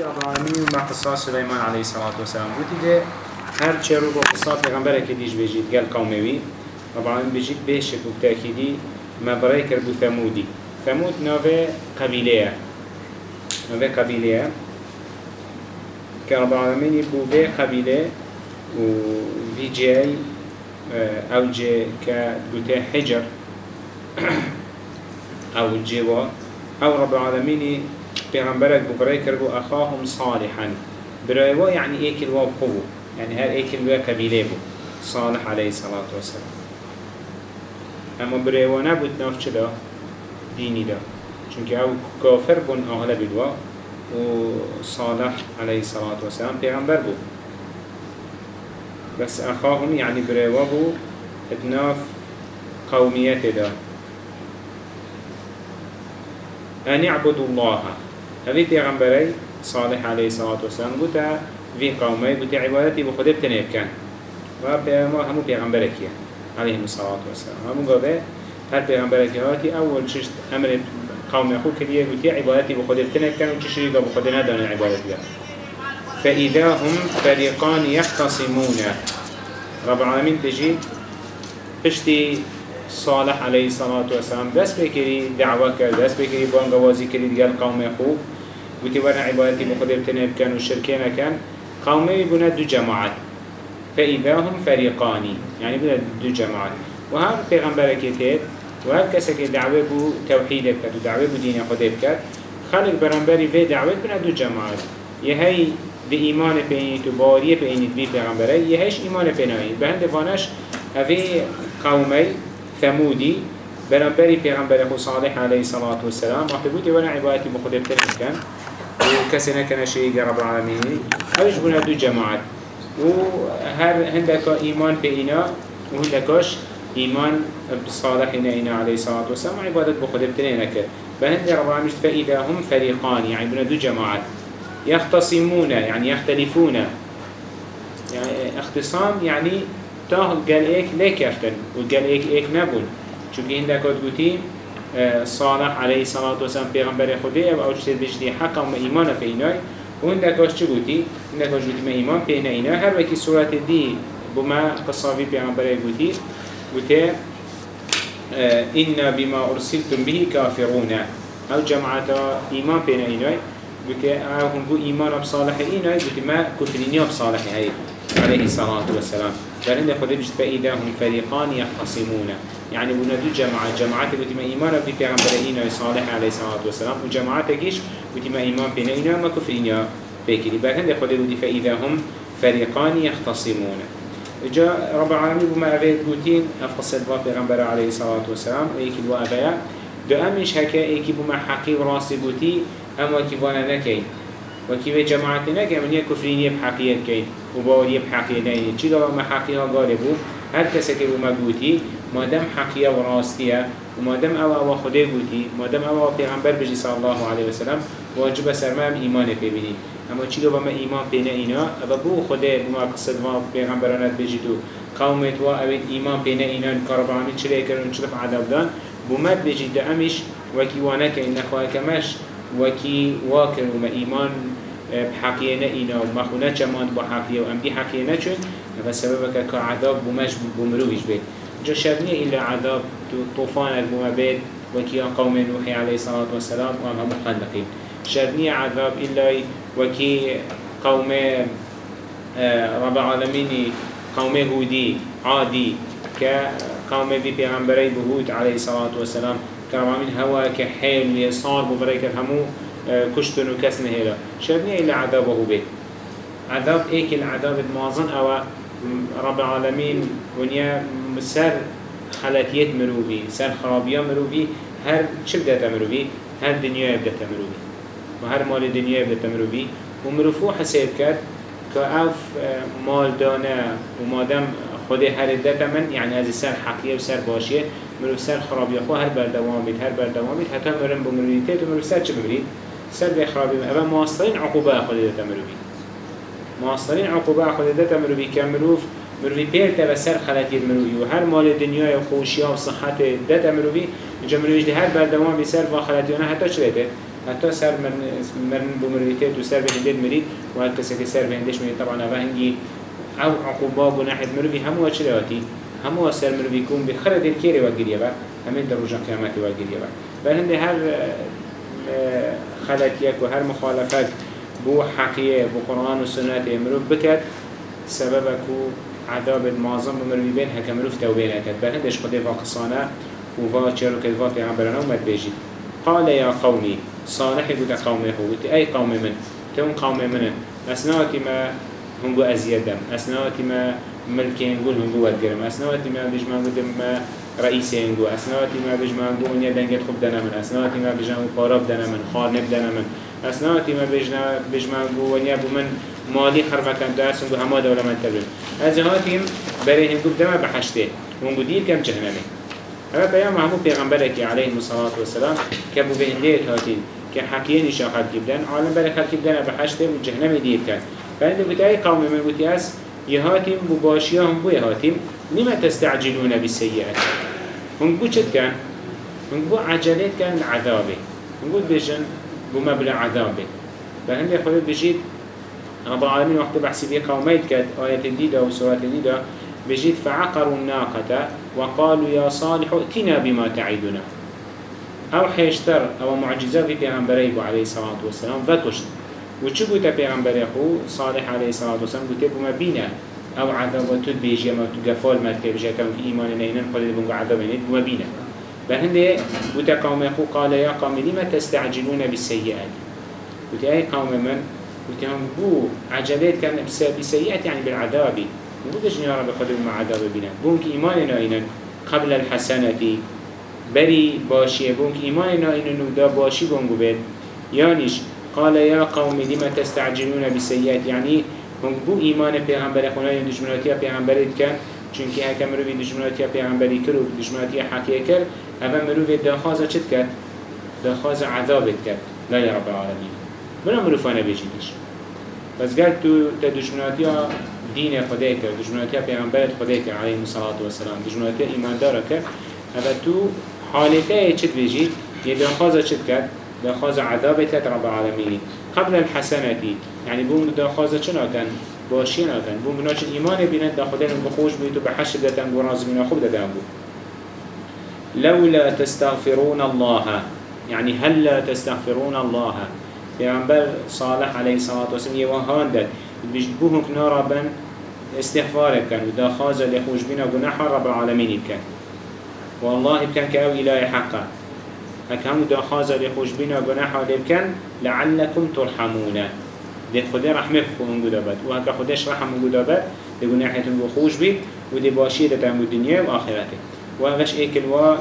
بودي رب العالمين ما قصة سليمان عليه الصلاة والسلام بودي ده هر چرو با قصة پیغمبر که دیش بجید گل قوموی رب العالمين بجید بشك وبتأكيدي ما برای کربو ثمودي ثمود نوه قبيلة نوه قبيلة که رب العالمين بو به قبيلة و في جاي أو جي كدوته حجر أو جوا أو رب العالمين پیغمبرك ببرای کربو اخاهم صالحا. برایوا يعني ايك الواب قبو يعني هر ايك الواب قبيله بو. صالح عليه الصلاة والسلام اما برایوا نبود ناف چلا ديني دا. چونك أو كافر بون اغلب الوا و صالح عليه الصلاة والسلام پیغمبر بو. بس اخاهم يعني بو ادناف قوميته دا. أن يعبدوا الله. هذه پیغمبری صالح عليه الصلاة والسلام بوتا في قومي بوتا عبادتي بخده بتنه بكن و پیغمبر همو پیغمبركي عليه الصلاة والسلام همو قابه هر پیغمبركي هاتي أول ششت أمر قوم أخو كديه بوتا عبادتي بخده بتنه بكن و چشري قابه خده ندان عبادتي فإذا هم فريقان يختصمون. رب العالمين تجي بشتي صالح عليه الصلاة والسلام. دست بكري دعوة كر دست بكري بانغوازي كري ديال قوم يخو وتي عبادتي بخدر بتنب كان وشركينا كان قومي بنا دو جماعات فإذا هم فريقان يعني بنا دو جماعات وهم پیغمبر كتاب وهر كسك دعوة بو توحيد بكت ودعوة بو دين خده بكت خلق برنبري في دعوة بنا دو جماعات يهي بإيمان بيني تباريه بيني بي پیغمبره. يهيش إيمان بيني بهند فانش هذه قومي ثمودي برنبري پیغمبر خو صالح عليه الصلاة والسلام. وقت بودي وأنا عبادتي بخده بتنه كان وكسنا كان شيء رب العالمين. اوش بنا دو جماعات. وهر هندك إيمان بإنا وهندكش إيمان بصالح إنا عليه الصلاة والسلام. عبادت بخده بتنه كان بهند رب العالمين فإذا هم فريقان يعني بنا دو جماعات. يختصمون يعني يختلفون. يعني اختصام يعني تا قال ايك ليك يفتن وقال ايك ايك نبون چونك هندك قد صالح عليه الصلاة والسلام پیغمبر خده أو اجتد بجدي حقا وما ايمان بيناي وهندك اش چه قوتي هندك اش قوتي ما ايمان بينا اينا هر وكي سورة دي بما قصافي پیغمبر قوتي قوتي إنا بما أرسلتم به كافرون أو جماعة إيمان بين إيناي قلت هم بو إيمان بصالح إيناي قلت ما كفرين بصالح هاي عليه الصلاة والسلام. عند خود بجد فإذا هم فريقان يختصمون. يعني بنا دو جماعة جماعات قلت ما إيمان في پیغمبر إينا صالح عليه الصلاة والسلام وجماعات كيش قلت ما إيمان بين إينا ما كفرين بكري. بل عند خود بجد فإذا هم فريقان يختصمون. جاء رب العالمين بما أفيد قلتين أفقص الله پیغمبر عليه الصلاة والسلام ويكي الوا أفيا دو أمش هكا إيكي بما حقي وراسي قلتي أما كيفانا نكين وكيف جماعتنا كمن يكفرين يبحقية كين وباور يبحقية نين چي دوا ما حقيها غالبو هر کسی که بوما گوتی مادم حقیه و راستیه. و مادم أو أو خدا گوتی مادم أو أو پیغمبر بجی صلی الله علیه وسلم واجب سر ما هم ایمان پی بینیم اما چی دو ما ایمان پی نه اینا؟ أو بو خدا بوما قصد ما پیغمبرانت بجی تو قومت و أو ایمان پی نه اینا. کاربانی چلی کرن چلف عذاب دان. بومد بجی دو امش وکی وانه که این نخواه کمش نئنا وما خونه جماعت بحقية وأم دي حقية نچون فسببك كعذاب بمش بمرويش بيت جا شبنية إلا عذاب طوفان المما بيت وكي قوم نوح عليه الصلاة والسلام وهم مخلقين شبنية عذاب إلا وكي قوم رب العالمين قوم هودي عادي كقوم في پیغمبري بهود عليه الصلاة والسلام. كرامين هوا كحيل يصار بفريك همو كشتن وكسن هلا شرني إلا عذابه بيت عذاب إيك العذاب المازن أو رب العالمين ونيا سر خلاتيت مروبي سر خرابيا مروبي هر چه بدأت مروبي هر دنيا بدأت مروبي وهر مال دنيا بدأت مروبي ومروفو حساب كد كأوف مال دانا ومادم خود هر دتا من يعني هذه سر حقية وسر باشية مرو سر خرابي أخو هر بردوام بيت هر بردوام بيت حتى مرم بمرويتات ومرو سر چه بمريد سر بخرابي أبا مواصلين عقوبة أخو دتا مروي مواصلين عقوبة أخو دتا مروي كمروف مروي بيرتا بسر خلاتي المروي وهر مال الدنيا وخوشيا وصحة دتا مروي جا مرويش ده هر بردوام بسر وخلاتي أنا حتى شريته حتى سر من من بمرويتات وسر بهندد مريد وهل كسك سر بهندش مريد طبعا هذا هنجي أو عقوبة وناحية مروي هم وشلواتي هم وسر مروي يكون بخرد الكيري وقريه بقى همين دروجة قيامات وقريه بقى بل هندي هر آه، خلاتيك وهر مخالفات بو حقيقة بو قرآن والسنة مروف بكت سببك عذاب المعظم بمروي بين هكا مروف توبين أكد بل هندش خده فاقصانه وفا چرو كدفا پیغمبرنا ومد بيجي قال يا قومي صالح قد قومي هو أي قوم من تون قوم من أسنواتي ما هنگو أزياد دم. أسنواتي ما ملكين قول هنگو ودقرم أسنواتي ما بجمان قدم ما رئيسي هنگو أسنواتي ما بجمان قول ونيا دنگت خوب دنا من أسنواتي ما بجمان قارب دنا من خارنب دنا من أسنواتي ما بجمان قول ونيا بمن مالي خربكم درس هنگو هما دولة من تبين أزهاتهم بري هنگو بدما بحشته هنگو دير كم جهنمي هذا بيان همو پیغمبرك عليه الصلاة والسلام كبو بهنديت هاتين كحكيين إشا خلق بدن عالم بري خلق بدن بحشته وجهنم دير كان فعند بتاعي قوم من بتياس يهاتم بباشيهم بو يهاتم لما تستعجلون بالسيئات هم بو چد كان؟ هم بو عجلت كان العذابه هم بو بيجن بمبلغ عذابه. فهند يخوي بجيت رب العالمين وقت بحسي بيه قوميت كات آيات الديدة وسورة الديدة بجيت فعقروا الناقة وقالوا يا صالح ائتنا بما تعيدنا أو حيشتر أو معجزة في پیغمبره عليه الصلاة والسلام فكشت وچو بوتا پیغمبره خو؟ صالح عليه الصلاة والسلام قلت بما بينا أو عذابات بيجي ما تقفال كم في إيمان نينن قال بونغ عذاب نيد بما بينا بهنده بوتا قوم خو قال يا قوم لما تستعجلون بالسيئات؟ قلت أي قوم من؟ قلت هم بو عجلات كان بسيئات يعني بالعذاب. نقولش يا رب خدوا مع عذاب بنا بونك إيماننا إنن قبل الحسنة. بري باشي بونك إيماننا إنن دا باشي بونكو بيت يانيش قال يا قوم لما تستعجلون بالسيئات يعني هم بو إيمان پیغمبر خونه دجمناتی پیغمبری کن چونکه هکه مروی دجمناتی پیغمبری کرد و دجمناتی حقیه کرد اما مروی دخوازه چد کرد؟ دخوازه عذابت کرد لا يا رب العالمين بنا مروفانه بيجيدش بس قال تو تدجمناتی دين خدای کرد دشمناتی پیامبرت خدای کرد علیه الصلاة والسلام دشمناتی ایمان داره کرد اما تو حالته چت بيجي يدان خازا چت کرد دخواز عذاب كت رب العالمين قبل الحسنة يعني بوم دخواز چنا كان باشين كان بوم بناش إيمان بينات داخلين بخوش بيتو بحش دتن براز من خوب دتن بو لولا تستغفرون الله. يعني هل لا تستغفرون الله. پیغمبر صالح عليه الصلاة والسلام يوهان داد. بجبوهم كنارا بن استغفار كان ودا خازا لخوش بنا قناح رب العالمين كان والله كان كأو إلهي حقا هكام دا خازا لخوش بنا قناح كان لعلكم ترحمون. دي خدا رحمه بخون قدابت وهكا خداش رحم قدابت دي قناحيتون بخوش ودي باشي دا تامو الدنيا وآخرته وهذاش ايكل و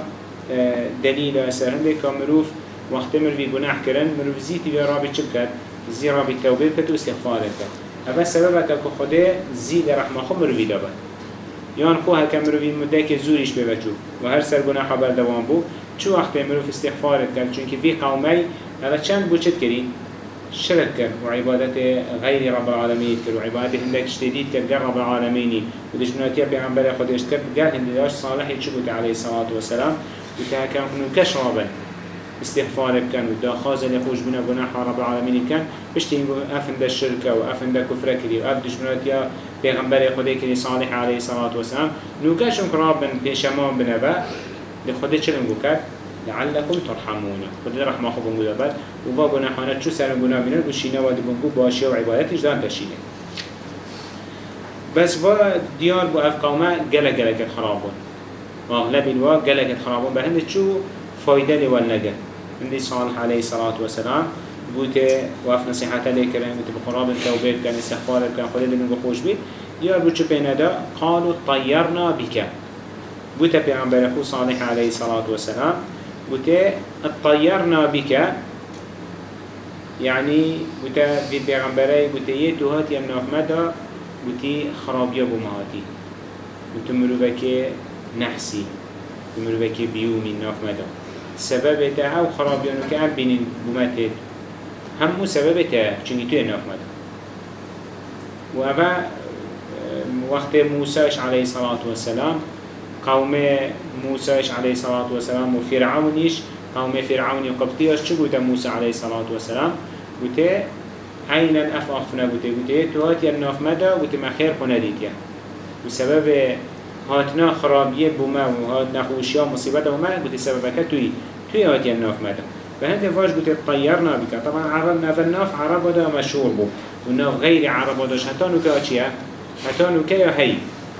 دليل سرهنده كامروف وقت مروي گناه کرن مروف زيتي رابي چبكت زي رابي توبه كت و استغفار كت هذا سبب که خدا زید رحمه خو مروی دابد یان خو هکه مروی مده که زوریش ببچو و هر سر گناه بر دوام بو چو وقت مروف استغفار کرد چون که في قومی هذا چند بو چد کرین؟ شرك كر وعبادة غير رب العالمين كر وعبادة هندك شديد كر رب العالمين. ودجناتيا بيعنبر خدش كر قال هندلاش صالح يشبك عليه الصلاة والسلام. وتهكا نكش رابا استغفار كان ودا خازن يخوش بنا جناح رب العالمين كان. بشتين أفن دا الشركة وأفن دا كفر كري وأف دشمنات يا پیغمبر خدا كري صالح عليه الصلاة والسلام. نوكاشم كرابن بيشمان بنبا. لخدا چلن بكر لعلكم ترحمون. خدا رحمة خبون قدبات وفا جناحانا چو سر جناح بنا وشينا ودبنكو باشي وعبادتش دان تشينه بس با ديار بو اف قومه گله گله كت خرابون. واغلب الوا گله كت خرابون. بهند چو فايدة لول نجر عندي صالح عليه الصلاة والسلام بوت وقف نصيحة لي كريم بوت بقراب التوبة كان استغفار كان خليل من بخوش بيت يا بوت بين دا قالوا طيرنا بك بوت بيعنبر أخو صالح عليه الصلاة والسلام بوت طيرنا بك. يعني بوت في بيعنبري بوت يتوهات يمنا أحمد بوت خرابيا بمهاتي بوت مروبك نحسي. مروبك بيومي نافمدا سبب خرابیانو که هم بینین بومتید همو سبب تا چنگی توی ناف مد و اوه وقت موسیش علیه صلاة و سلام قوم موسیش علیه صلاة و سلام و فرعونیش قوم فرعون قبطياش چه قوتا موسى عليه الصلاة والسلام؟ قوتا عينا اف أخفنا؟ قوتا قوتا توات يرناف مدى؟ قوتا ما خير خنا ديتيا وسبب هاتنا خرابية بما وهاتنا خوشيا مصيبة بما قوتا سببك توي. توي هات يرناف مدى. فهند فاش؟ قوتا طيرنا بك. طبعا عرب ناف عرب دا مشهور بو. وناف غير عرب داش حتى نوكا اشيا حتى نوكا يا هي؟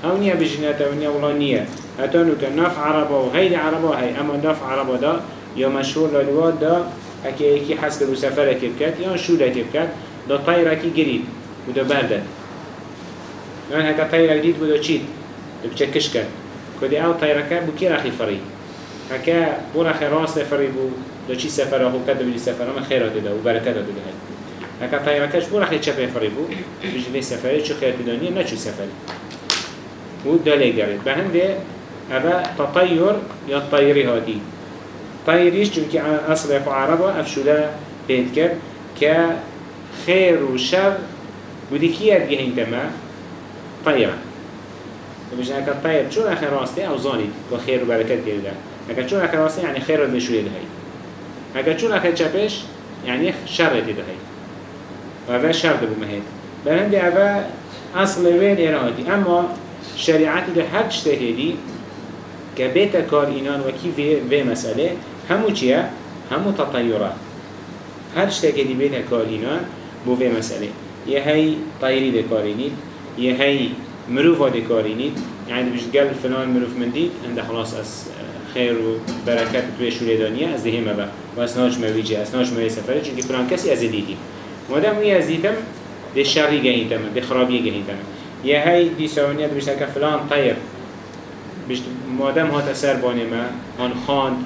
أو نيا بجنات أو نيا ولا نيا حتى نوكا ناف عرب وغير عرب هي أما ناف عرب دا يا مشهور للواد دا أكي اكي سفر كبكت يا شولة كبكت دا طيرة كي قريب ودا بردت يعني هكا طيرة جديد ودا تشيد بچكش كد كده آو طيرة كد بو كي راخي فري. هكا بو راخي راس فري بو دا چي سفر اخو كده بلي سفر اما خيرات دا وبركات دا دا. هكا طيرة كش بو راخي چپه فري بو بجي سفري چو خير تدانية نا چو سفري ودا لقرد بهنده هذا تطير يا الطيري هادي طيريش چونك أصل يقو عربا أفشولا بيت كر كخير وشر ودي كي أدقين تما؟ طيرة. بيجي هكا طير؟ شو أخي راستي أو زاني. وخير وبركات كده هكا شو أخي راستي يعني خير المشوية ده هاي. هكا شو أخي تشابش يعني شر ده هاي. وهذا شر ده بمهد بلندي هذا أصل وين إرادي أما شريعتي ده هر تشتهي كبيت كار إنان وكي في, في مسألة همو چیه؟ همو تطیرات هر شتاكي دي بيتها كارينا بو في مسألة یه هی طيري دي كارينيد یه هی مروفا دي كارينيد يعني بيش قال فلان مروف من دي عند خلاص أس خير و بركات توی شوری دانیه از دهیم با و از ناج مویجه از ناج موی سفره چونکه فلان کسی از دیدی. مادم وی از دیدم ده شری گهین تمام ده خرابی گهین تمام یه هی دی سوانیت که فلان طير بشت مادم هات سر بانی ما آن خاند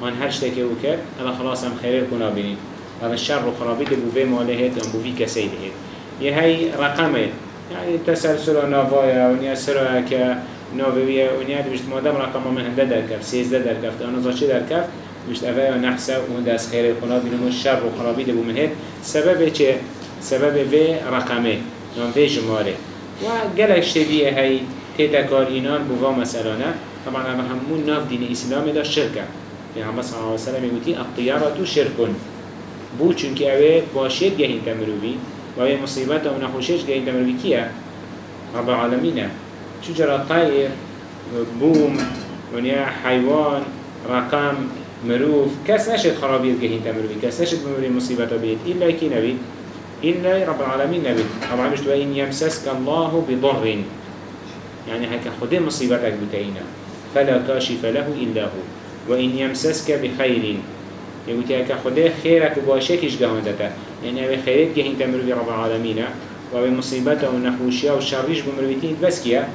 آن هر که او کرد اما خلاص هم خیره کنا بینید اما شر و خرابی که بووی ماله هید هم بووی کسی دهید یه هی رقمه یعنی تسلسل نوای و نیا سر که نوویه و نیا بشت مادم رقم من هنده در کف سیزده در کف آن زاچی در کف بشت اوه و نحسه و دست خیره کنا بینید شر و خرابی ده بومن هید سبب چه؟ سبب و رقمه. نام و جماره. و گلک شبیه هی تيتا كار إينان بوا مسألانه طبعا همون ناف دين إسلامي دا شركة پیغمبر صلی الله علیه و سلم میگویی الطیارة شرکن. بو چونکه اوه باشید گهین تمروی و اوه مصیبت و نخوشش گهین تمروی کیه؟ رب العالمینه. چجرا طیر بوم ونیا حیوان رقم مروف کس نشد خرابیر گهین تمروی کس نشد بمروی مصیبت بید. إلا کی نبید؟ إلا رب العالمين نبید. طبعا مش وإن يمسسك الله بضر يعني هكا خده مصيبتك بتاينا فلا كاشف له إلا هو. وإن يمسسك بخير يقول لك خده خيرك وباشكش جهاندتا يعني أبي خيرت جهين تمروي رب العالمين وأبي مصيبته ونخوشيا وشريش بمرويتين بس كيا؟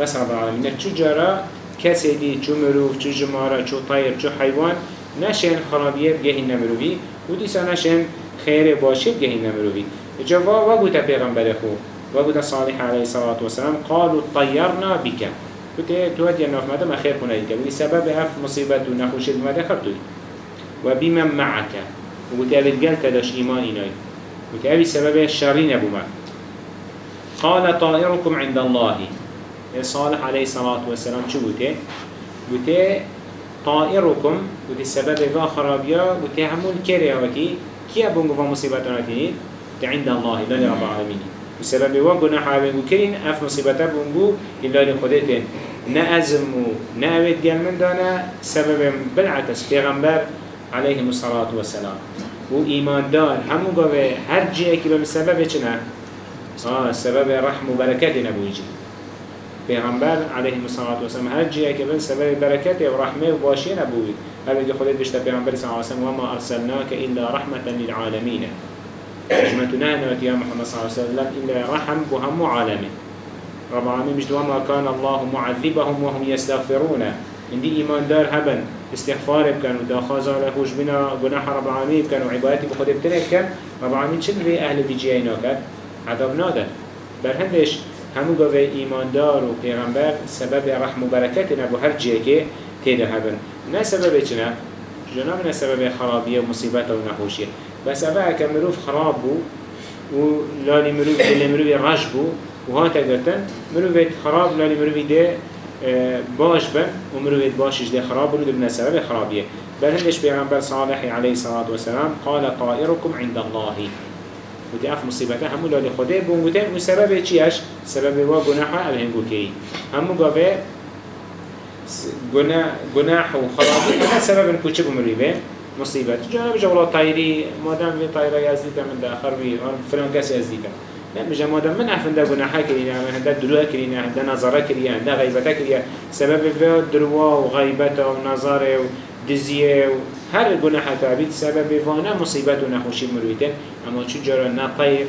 بس رب العالمين. جرى؟ كسيدي شو مروف شو جمارة شو طير شو حيوان؟ نشن خرابيات جهين نمروي وديسا نشن خير باشك جهين نمروي جوا وقت پیغمبر خو. وقت صالح عليه الصلاة والسلام قالوا طيرنا بك. كنت تودي الناف ماذا ما خير كنا يتبع سبب أف مصيبة ونخوش ماذا خرطوي وبمن معك؟ وقلت أبي الجلت داش إيمان إناي. قلت أبي سبب الشرين أبو ما قال طائركم عند الله. صالح عليه الصلاة والسلام شو قلت قلت طائركم. قلت السبب ذا خرابيا قلت همون كريوتي كي أبو تنين عند الله لا رب العالمين. وسبب وقنا حابين وكرين أف مصيبته بونجو إلا لخدتين نأزم ونأبد جل من دانا سبب بالعكس پیغمبر عليه الصلاة والسلام. وإيمان دار همو قوة هر جيه كي بسبب چنا آه سبب رحم وبركات نبويجي پیغمبر عليه الصلاة والسلام هر جيه كي بسبب بركات ورحمة وباشي نبوي هل بدي خدت بشتا پیغمبر صلى الله وسلم وما أرسلناك إلا رحمة للعالمين رحمتنا نوت يا محمد صلى الله عليه وسلم إلا رحم بهم عالمين رب العالمين مش وما كان الله معذبهم وهم يستغفرون. عندي إيمان دار هبن. استغفار بكن ودا خازا لهوش بنا جناح رب العالمين بكن وعبادتي بخد بتنك كان رب العالمين شن في أهل بيجينا كان عذاب نادا برهندش همو قوي إيمان دار وبيغمبر سبب رحم وبركاتنا بو هر جيكي تيدا هبن. نا سبب چنا جنابنا سبب خرابية ومصيبات ونحوشية بس أفا كمروف خراب بو ولاني مروف دل مروف رش بو وهاتا قرتن مروف خراب لاني مروف ده باش بن ومروفيت باشش ده خراب ونو دبنا سبب خرابية. بل هندش بيغمبر صالح عليه الصلاة والسلام؟ قال طائركم عند الله. ودي أف مصيبته. همو لالي خده بون وده وسبب چيش سبب وا گناحا الهنگو كي همو قوه گناح و خرابي هذا سبب كوچه بمريبه مصيبت جانا بجا والله طايري مادام في طايرة يزيد من ده خربي فلان كاس يزيد لا بجا مادام من عفن ده گناحا كرينا من هنده دلوه كرينا هنده نظره كرينا هنده غيبته كرينا سبب في دلوه وغيبته ونظره ودزيه هر گناحا تعبيد سبب فانا مصيبت ونخوشي مرويتين اما چو جارا نا طير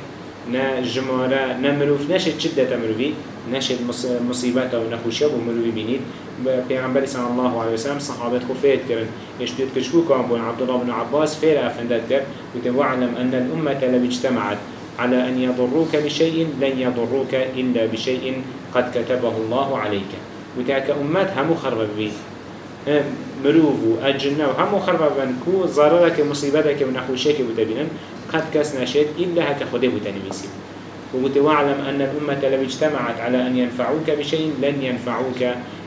نا جمارة نا مروف نشد شدة مروفي نشد مصيبت ونخوشي ومروفي بينيد پیغمبر صلی الله علیه و سلم صحابت خو فید کرن اشتید کشکو کام بون عبدالله بن عباس فیر افندت کرد وتوعلم أن الأمة لو اجتمعت على أن يضروك بشيء لن يضروك إلا بشيء قد كتبه الله عليك. وتاك أمات همو خرب بي مروف وأجنة وهمو خرب بنكو ضررك مصيبتك ونحوشك وتبينا قد كس نشد إلا هكا خده بتنبيسي وتوعلم أن الأمة لو اجتمعت على أن ينفعوك بشيء لن ينفعوك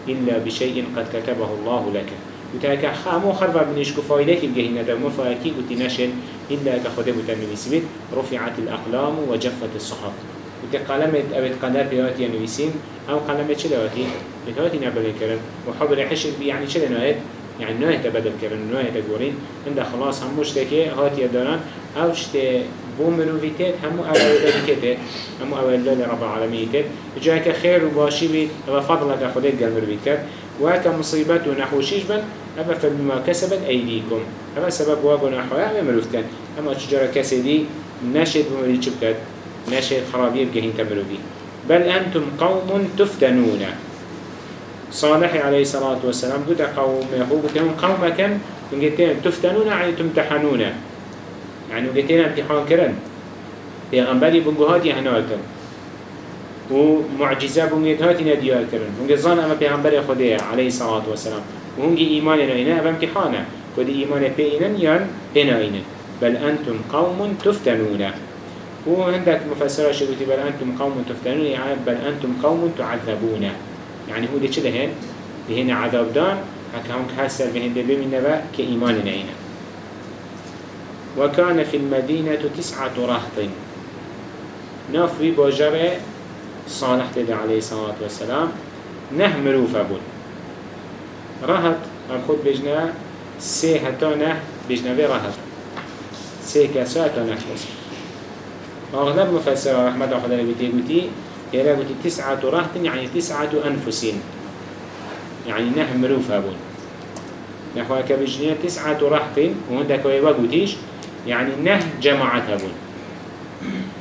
إلا بشيء قد كتبه الله لك. وتاك خامو خربا بنيش كفايدك بجهنا دمو فاكي وتنشن إلا كخده بتنميسي رفعت الأقلام وجفت الصحف. وتقلمت أبد قدر بيواتي نويسين أو قلمت شلواتي بيواتي؟ نبلي كرن. وحب رحش يعني شلنوات يعني نوعي تبدل كرن نوعي تقولين عند خلاص هم مشتكي هاتي داران أو شتى بو مروفيتات همو أول ذلكتات همو أول لله رب العالمين تات جاك خير وباشي بيت أبا فضلك أخذت قال مروفيت كات وهكا مصيبات ونحوشيش بن أبا فبما كسبت أيديكم. أبا سبب واقو نحوها أبا مروف كان أما تجارة كسدي نشد بمريد شبكات نشد خرابية بجهين تمروفي بل أنتم قوم تفتنون. صالح عليه الصلاة والسلام قلت قومه. قلت قوم كم قلت تفتنون يعني تمتحنون. يعني وقتين امتحان كرن. پیغمبری بونگو هاتی هنال کرن و معجزه بونگید هاتی ندیار کرن بونگی ظان اما پیغمبر خوده علیه صلاة و سلام. و هنگی ایمان ناینه اما امتحانه کدی ایمان پی اینن یان بناینه بل أنتم قوم تفتنونه. و هندك مفسره شدوتي بل أنتم قوم تفتنون يعني بل أنتم قوم تعذبون يعني هو دي چه دهن؟ دهن عذاب دان هكا هنك حسر بهن دي بمين نبا كإيمان نعينا وكان في المدينة تسعة رهط نافوي باجر صالح تدى عليه الصلاة والسلام نه مروفة بون رهط خود بجنا سي نه بجنا بي رهط سي كسا أغلب مفسر رحمة الله خدا لبتي قوتي يلا قوتي تسعة رهط يعني تسعة أنفس يعني نه مروفة بون نحو كبجنية تسعة رهط وهندك ويوغوتيش يعني نه جماعت هبون.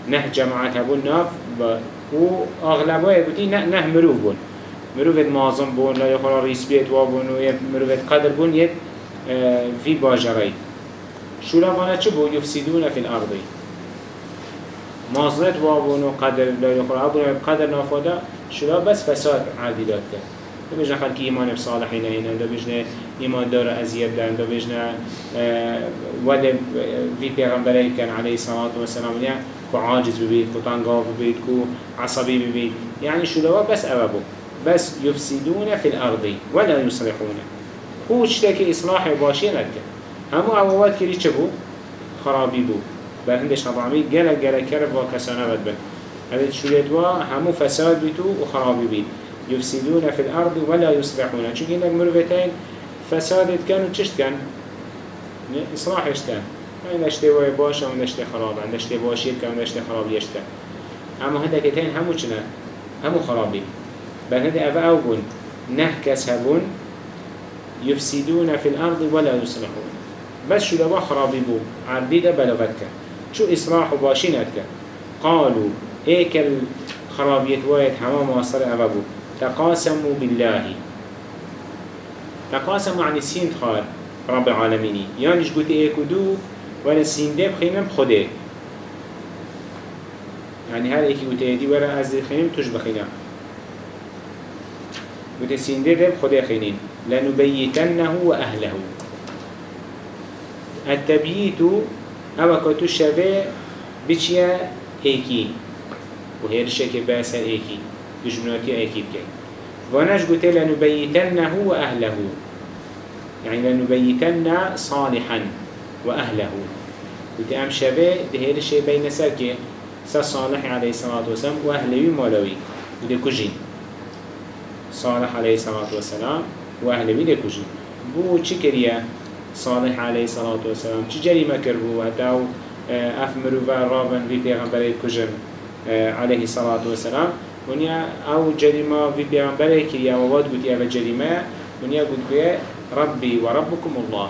نه جماعت هبون ناف و اغلبه يقولي نه نه مروف بون. مروف مازم بون لا يخلا ريس بيت وابون و مروف قدر بون يد آه، في باجري شو لفانا چه بو يفسدون في الأرض مازنت وابون و قدر لا يخلا ابون قدر نافادا شو بس فساد عادي داد دو بجنه خلقی ایمان بصالحین اینن دو بجنه ایمان دار ازیاد دارن دو بجنه ود في پیغمبره كان عليه الصلاة والسلام يعني كو عاجز ببيت كو تنقاف ببيت كو عصبي ببيت يعني شو لوا بس أبابو بس يفسدون في الأرض ولا يصلحون هو اشتكي إصلاح باشي نكا همو أولاد كري چبو خرابي بو؟ بل هندش نظامي جلا جلا كرف وكسانا بدبن هذا شو يدوا همو فساد بيتو وخرابي بيت يفسدون في الأرض ولا يصلحون چونك إنك مروفتين فسادت كانوا تشت كان؟ إصلاح يشتان این اشته وای باشه و اشته خرابة این اشته باشید که اون اشته خراب یشته أما هنده کتین همو چنه همو خرابی بل هنده اوه أو بون. نه هبون يفسدون في الأرض ولا يصلحون. بس شو دوا خرابي بو؟ عردي ده بلغتك شو إصلاح وباشينتك قالوا ايك الخرابية وايد حمام واصل أبابو تقاسموا بالله. تقاسموا عن السين خار رب العالمين. يعني قلت إيه كدو ولا سينده بخيمم بخده يعني هر ايكي قلت ايدي ورا از خيمم توش بخينا قلت سينده ده بخده خينين لنبيتنه وأهله التبييت أو كتو شفه بچيا ايكي وهيرشك باسر ايكي دجمناتي ايكي بكي ونش قلت لنبيتنه وأهله. يعني لنبيتن صالحا وأهله. قلت أم شبه دهير الشيء بين ساكي. صالح عليه الصلاة والسلام وأهله مولوي قلت كجين صالح عليه الصلاة والسلام وأهله كجين بو چكريا صالح عليه الصلاة والسلام. چه جريمة كربو؟ هتاو آه، أف مروفا رابن في پیغمبر کجن آه، عليه الصلاة والسلام. ونیا أو جريمة في پیغمبر كريا وواد قلت أو جريمة ونیا قلت بيه ربي وربكم الله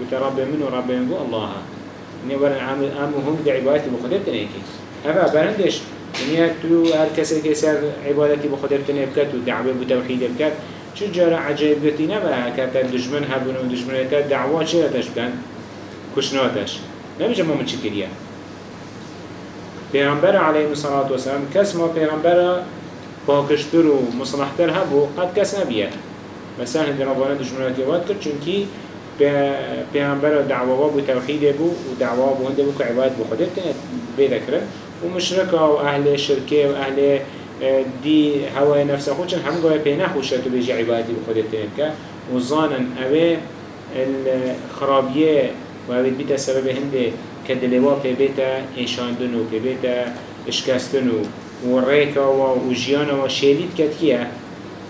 قلت ربي من وربي من الله ونیا ورن عامل امو هم دي عبادتي بخدر تنيكي هفا برندش ونیا تو هر کسی که سر عبادتی بخدر تنيبكت و دعوه بتوحيد بكت چه جارا عجیب گتی نبره که تا دشمن هبون و دشمن تا دعوا چه تش بکن کشناتش نمیشه ما من چی کریه پیغمبر علیه الصلاة والسلام کس ما پیغمبر پاکشتر و مصلحتر هبو قد کس نبیه. مثلا هندی ربانه دشمناتی واد کرد چونکی پیغمبر دعوا بو توحید بو و دعوا بو هنده بو که عبادت بو خودت بیده کرد. و مشرکه و أهل شرکه و أهل دي هوا نفس خوشن هم قوي بينا خوشة تبيجي عبادي بخودت تنبكا وظانا اوه الخرابية وهذه بيتا سبب هنده كدلوا في بيتا إنشاندنو في بيتا إشكاستنو وريكا وجيانا وشيليت كتكيا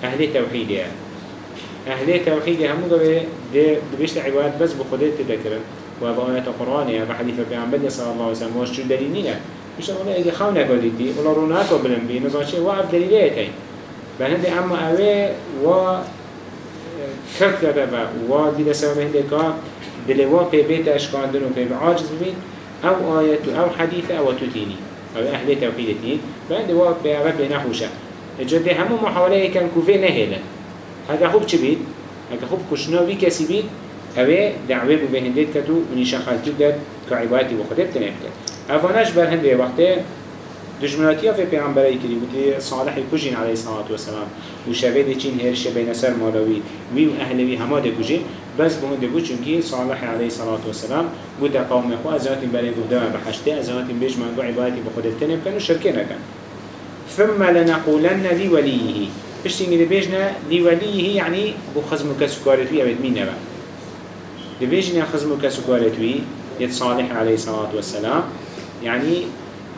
أهل توحيدية أهل توحيدية هم قوي دي بيشت عبادات بس بخودت تذكرن وهذا آيات القرآن وحديث بيعمل صلى الله عليه وسلم وشجو دليلين مش والله اگه خاو نگادیدی ولا رونات و بلن بی. نزان چه؟ واقف دلیله تایی بهنده اما اوه و کرد کرده و و دیده هنده که دلوا پی بیت اشکاندن و پی عاجز ببین أو آیت أو حدیث أو توتینی أو أهل توحیدتی بهنده و پی اوه پی نخوشه جده همو محاوله کن کوفه نهیله هذا خوب چه بید؟ هذا خوب کشناوی کسی بید؟ اوه دعوه بو به هندید کتو و نیشان خلطی داد که عبادتی و خودت تنه هنده وقتی دجمناتی في پیغمبری کری بودی صالح کجین علیه الصلاة والسلام و شوه دی چین هرش بین سر مالوی وی و اهلوی همه دی کجین بس به هنده بود چونکی صالح علیه الصلاة والسلام بود قوم خو ازهات برای گفته بحشته ازهات بیج من دو عبادتی بخود التنب و شرکه نکن ثم لنقولن لوليه. بشتي نجد بيجنا لوليه يعني بو خزم كسكارت وي أبد مين نبا لبيجنا خزم كسكارت وي يد صالح عليه الصلاة والسلام يعني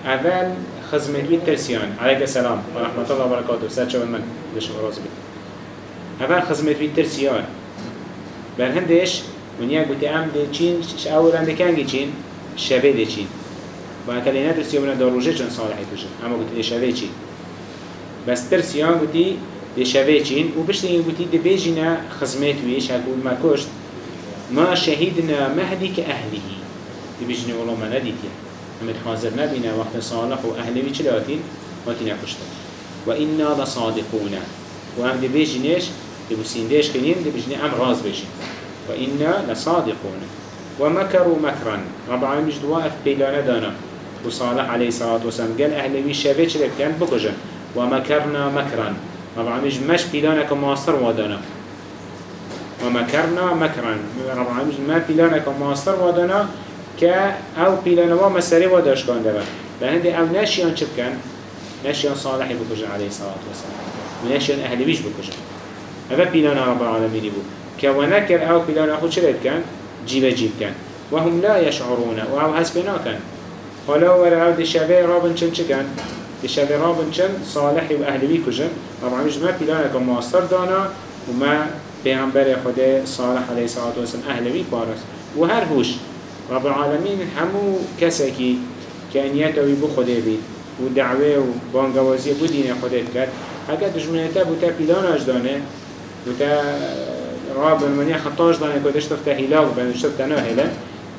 أول خزمت بيت ترسيان عليك السلام ورحمة الله وبركاته سات شو من ليش راضي أول خزمت بيت ترسيان بر هندش من یک بوده ام دی چین اول ام دی کنگی چین. شبه دی چین و اکل اینا درسی امنا داروجه چون صالحی کشن اما بوده دی شبه چین. بس ترسیان بوده دی شبه چین و بشتی این بوده دی بیجینا خزمت ویش هکو ما کشت ما شهیدنا مهدی که اهلیه دی بیجینا ولی ما ندیدیم همت حاضر نبینه وقت صالح و اهلیوی چلاتین واتینا کشتن و اینا لصادقونه و هم دی بیجینش بسيندش خلين دي بيجني أم راز بيجن وإنا لصادقون. ومكروا مكرا. رب العالمين مش دواء في بيلانا دانا. وصالح عليه الصلاة والسلام قال أهلوي شابه چلي كان بكجن ومكرنا مكرا. رب العالمين مش بيلانا كماستر ودانا. ومكرنا مكرا. رب العالمين ما بيلانا كماستر ودانا. که أو پیلانوا مسئله و داشتان دارن به أو نشیان چه بکن؟ نشیان صالحی بکجن علیه صلاة و سلام و نشیان اهلی اوه پیلان رب العالمینی بود. که و نکر أو پیلان خود چه کن؟ جیب جیب کن و هم لا يشعرون و أو حسب ناکن حالا ور أو دشوه رابن چن چه کن؟ دشوه رابن چن صالحی و اهلی بی کجن رب العالمین ما پیلان کن ماستر دانا و ما پیغمبر خود صالح علیه صلاة و سلام اهلی بی پارس و هر هوش. رب العالمين همو كسكي كأنياته ويبو خده بيت ودعوه وبانقوازيه بو دين خده كد هكا دجمنته بو تا بلان اجدانه بو تا رب المنيا خطاش دانه كدش تفته هلاك بان شفته ناهله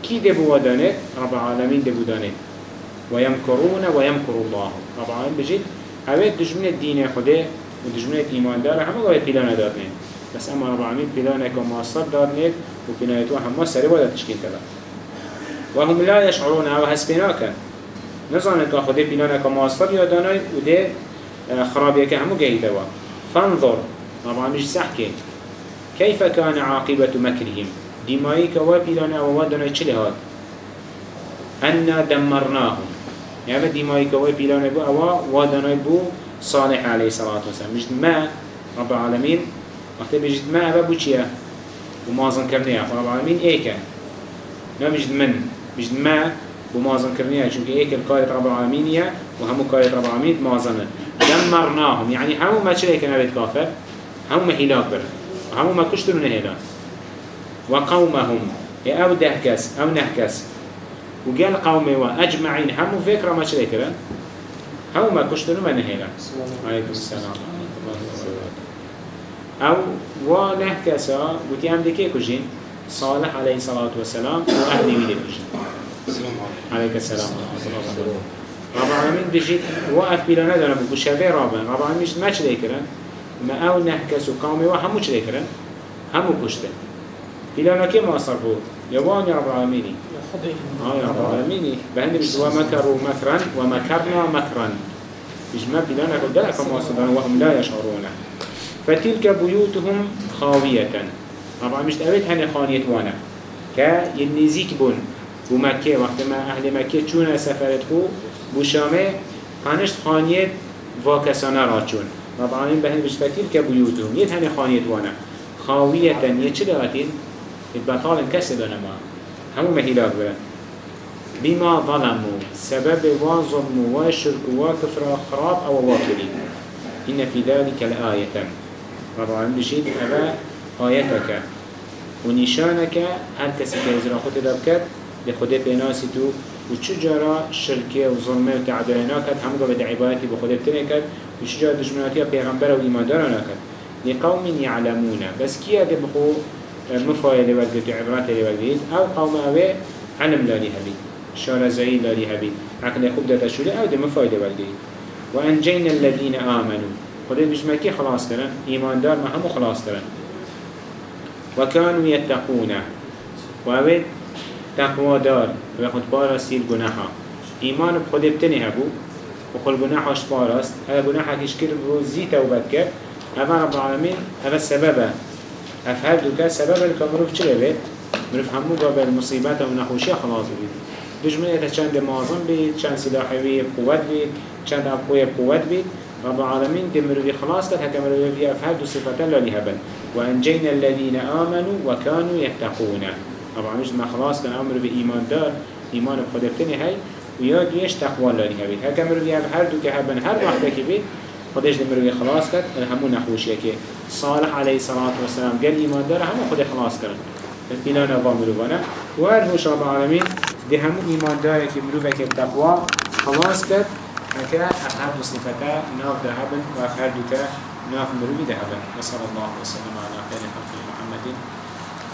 كي دبو ودانه رب العالمين دبو دانه ويمكرون ويمكر الله رب العالمين بجد اوه دجمنه دين خده ودجمنه ايمان داره همه قوة بلان دارنه بس اما رب العالمين بلانه كماصر دارنه وبلانه هم سري ولا تشكين تبا وهم لا يشعرون أو هسبناك نظانك خده بينانك ماستر ياداناي وده آه، خرابيك همو جيدوا فانظر طبعا مش سحكي؟ كيف كان عاقبة مكرهم؟ دمائك وبيلانا وودنا چلي هاد؟ أنا دمرناهم. يعني دمائك وبيلانا بو أوا ودنا بو صالح عليه الصلاة والسلام. مش ما؟ رب العالمين. وقت بجد ما أبا بوشيا ومازن كرنيا رب العالمين إيكا نا بجد من. بجد ما بمازن كرنيا چونك إيكا الكاية رب العالمين وهمو كاية رب العالمين مازن دمرناهم. يعني همو ما شريك نبيت كافر همو ما هلاك بر همو ما كشترون هلاك وقومهم أو دهكس أو نهكس وقال قومي وأجمعين همو فكرة ما شريك همو ما كشترون من هلاك عليكم السلام. أو وانه كسا قلت يام دكي كجين صالح عليه الصلاة والسلام وأهلي ويدي كجين عليك السلام. رب العالمين بجيت وقف بلا ندر بقول شافي رابا رب العالمين مش ما چلي كرن ما أو نحكس وقومي وهمو چلي كرن همو كشتن بلا نكي ما صرفو يوان يا رب العالمين آه يا رب العالمين بهند بجد ومكروا مكرا ومكرنا مكرا. بجمع بلا نكو دلك ما صدرنا وهم لا يشعرون. فتلك بيوتهم خاوية. طبعا مش تقبل هني خانية وأنا. كا ينزيك بون. بمكة وقت ما أهل مكة چون سفرت خو بشامه هنشت خانية واكسانا راچون طبعا بهن مش فتلك بيوتهم يد هني خانية وأنا خاوية يتشل غتين البطال انكسب ما. همو مهلاك برن بما ظلموا سبب وظلم وشرك وكفر خراب أو واكلين إن في ذلك الآية رب العالمين بجيد أبا آياتك ونشانك هر كسي كيزرا خود دبكت لخده بناسي تو وچجارا شركه وظلمه وتعدينا كد هم قبل عبادتي بخده بتنكت وچجارا دجمناتي پیغمبر وإيمان دارنا كد لقوم يعلمون بس كي أدي بخو مفايا لولدت وعبرات لولدت أو قوم أوي علم لالي هبي شارع زعيل لالي هبي عقل خوب داتا شولي أو دي مفايا لولدت وأنجينا الذين آمنوا خده بجمكي خلاص كرن إيمان دار ما همو خلاص كرن وكانوا يتقون وأبد تقوى دار ويخد بارسي الجناحة إيمان بخده بتني هبو وخل جناحش باراست. هذا جناحك يشكل روزي توبت كر هذا رب العالمين هذا السبب أفهد دوكا سبب الكمروف چلي بيت مروف همو قبل مصيبات ونخوشي خلاص بيت دجمنه چند مازن بيت چند سلاحوي قوت بيت چند أبقوية قوت بيت رب العالمين دي مروي خلاص كد هكا مروي في أفهاد صفتا لهبن وأنجينا الذين آمنوا وكانوا يتقون طبعا ما خلاص كان أمر بإيمان دار إيمان بخدفتني هاي وياد يش تقوى لهبن هكا مروي أفهاد دو كهبن هر وحدك بيت خدش دي مروي خلاص كد همو نخوش يكي صالح عليه الصلاة والسلام قال إيمان دار همو خد خلاص كرن بلانا ومروفانا وهر رب العالمين دي همو إيمان دار يكي مروفك التقوى خلاص كد هكا أحد صفتا ناف ذهبا وآخر دوكا ناف مروي ذهبا وصلى الله وسلم على خير